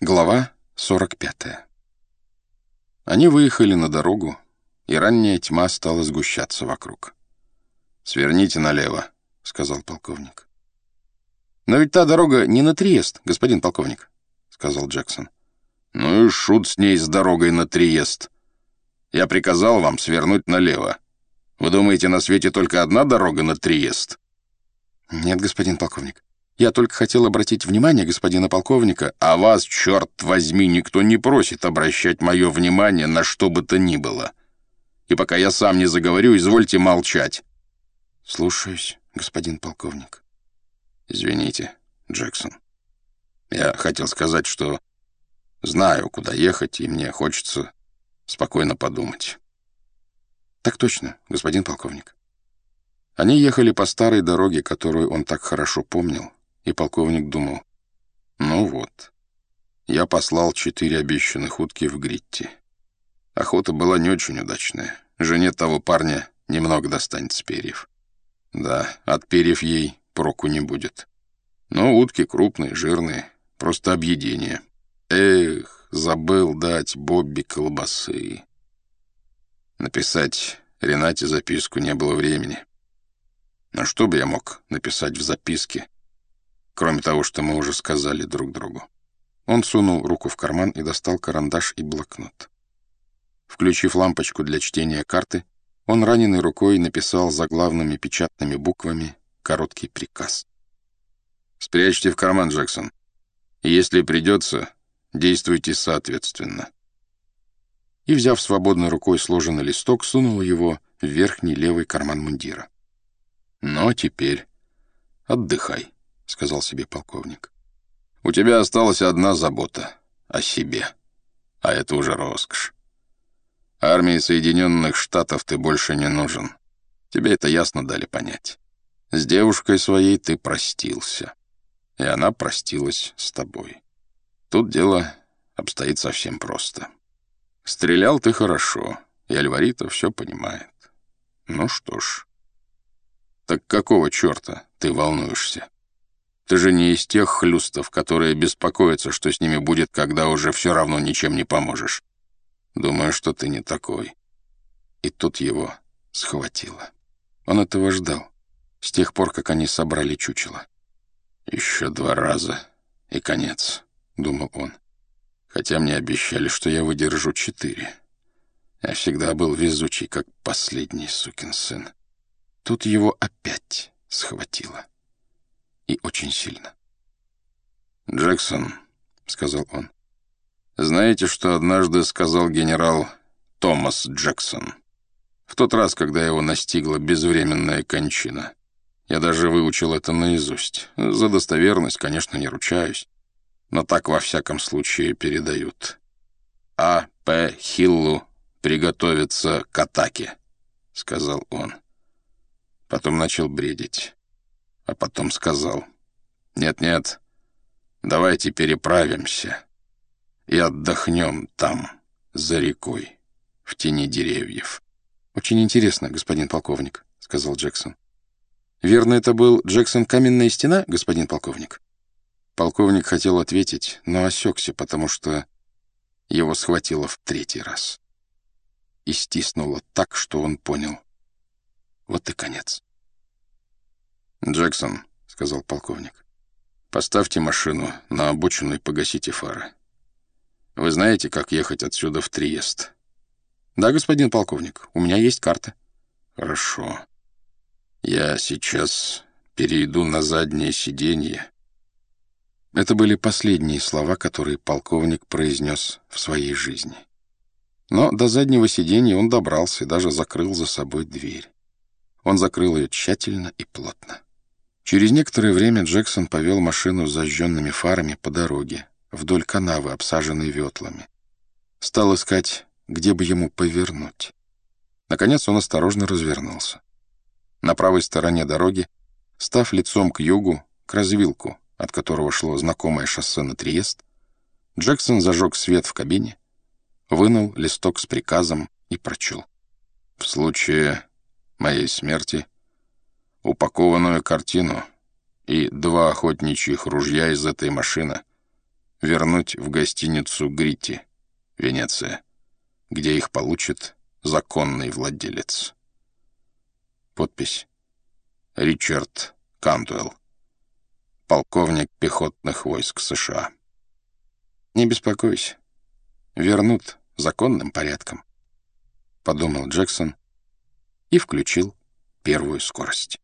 Глава 45. Они выехали на дорогу, и ранняя тьма стала сгущаться вокруг. «Сверните налево», — сказал полковник. «Но ведь та дорога не на Триест, господин полковник», — сказал Джексон. «Ну и шут с ней с дорогой на Триест. Я приказал вам свернуть налево. Вы думаете, на свете только одна дорога на Триест?» «Нет, господин полковник. Я только хотел обратить внимание господина полковника, а вас, черт возьми, никто не просит обращать мое внимание на что бы то ни было. И пока я сам не заговорю, извольте молчать. Слушаюсь, господин полковник. Извините, Джексон. Я хотел сказать, что знаю, куда ехать, и мне хочется спокойно подумать. Так точно, господин полковник. Они ехали по старой дороге, которую он так хорошо помнил, и полковник думал, ну вот, я послал четыре обещанных утки в Гритти. Охота была не очень удачная. Жене того парня немного достанется перьев. Да, от перьев ей проку не будет. Но утки крупные, жирные, просто объедение. Эх, забыл дать Бобби колбасы. Написать Ренате записку не было времени. Но что бы я мог написать в записке, кроме того, что мы уже сказали друг другу. Он сунул руку в карман и достал карандаш и блокнот. Включив лампочку для чтения карты, он раненой рукой написал заглавными печатными буквами короткий приказ. «Спрячьте в карман, Джексон. Если придется, действуйте соответственно». И, взяв свободной рукой сложенный листок, сунул его в верхний левый карман мундира. «Но теперь отдыхай». — сказал себе полковник. «У тебя осталась одна забота — о себе. А это уже роскошь. Армии Соединенных Штатов ты больше не нужен. Тебе это ясно дали понять. С девушкой своей ты простился. И она простилась с тобой. Тут дело обстоит совсем просто. Стрелял ты хорошо, и Альварита все понимает. Ну что ж. Так какого черта ты волнуешься? Ты же не из тех хлюстов, которые беспокоятся, что с ними будет, когда уже все равно ничем не поможешь. Думаю, что ты не такой. И тут его схватило. Он этого ждал, с тех пор, как они собрали чучело. «Еще два раза, и конец», — думал он. «Хотя мне обещали, что я выдержу четыре. Я всегда был везучий, как последний сукин сын. Тут его опять схватило» и очень сильно. «Джексон», — сказал он, — «знаете, что однажды сказал генерал Томас Джексон? В тот раз, когда его настигла безвременная кончина. Я даже выучил это наизусть. За достоверность, конечно, не ручаюсь, но так во всяком случае передают. А. П. Хиллу приготовиться к атаке», — сказал он. Потом начал бредить а потом сказал, «Нет-нет, давайте переправимся и отдохнем там, за рекой, в тени деревьев». «Очень интересно, господин полковник», — сказал Джексон. «Верно, это был Джексон Каменная стена, господин полковник?» Полковник хотел ответить, но осекся, потому что его схватило в третий раз. И стиснуло так, что он понял. Вот и конец. «Джексон», — сказал полковник, — «поставьте машину на обочину и погасите фары. Вы знаете, как ехать отсюда в Триест?» «Да, господин полковник, у меня есть карта». «Хорошо. Я сейчас перейду на заднее сиденье». Это были последние слова, которые полковник произнес в своей жизни. Но до заднего сиденья он добрался и даже закрыл за собой дверь. Он закрыл ее тщательно и плотно. Через некоторое время Джексон повел машину с зажженными фарами по дороге, вдоль канавы, обсаженной ветлами. Стал искать, где бы ему повернуть. Наконец он осторожно развернулся. На правой стороне дороги, став лицом к югу, к развилку, от которого шло знакомое шоссе на Триест, Джексон зажег свет в кабине, вынул листок с приказом и прочел. «В случае моей смерти — упакованную картину и два охотничьих ружья из этой машины вернуть в гостиницу Грити, Венеция, где их получит законный владелец. Подпись Ричард Кантуэлл, полковник пехотных войск США. «Не беспокойся, вернут законным порядком», — подумал Джексон и включил первую скорость.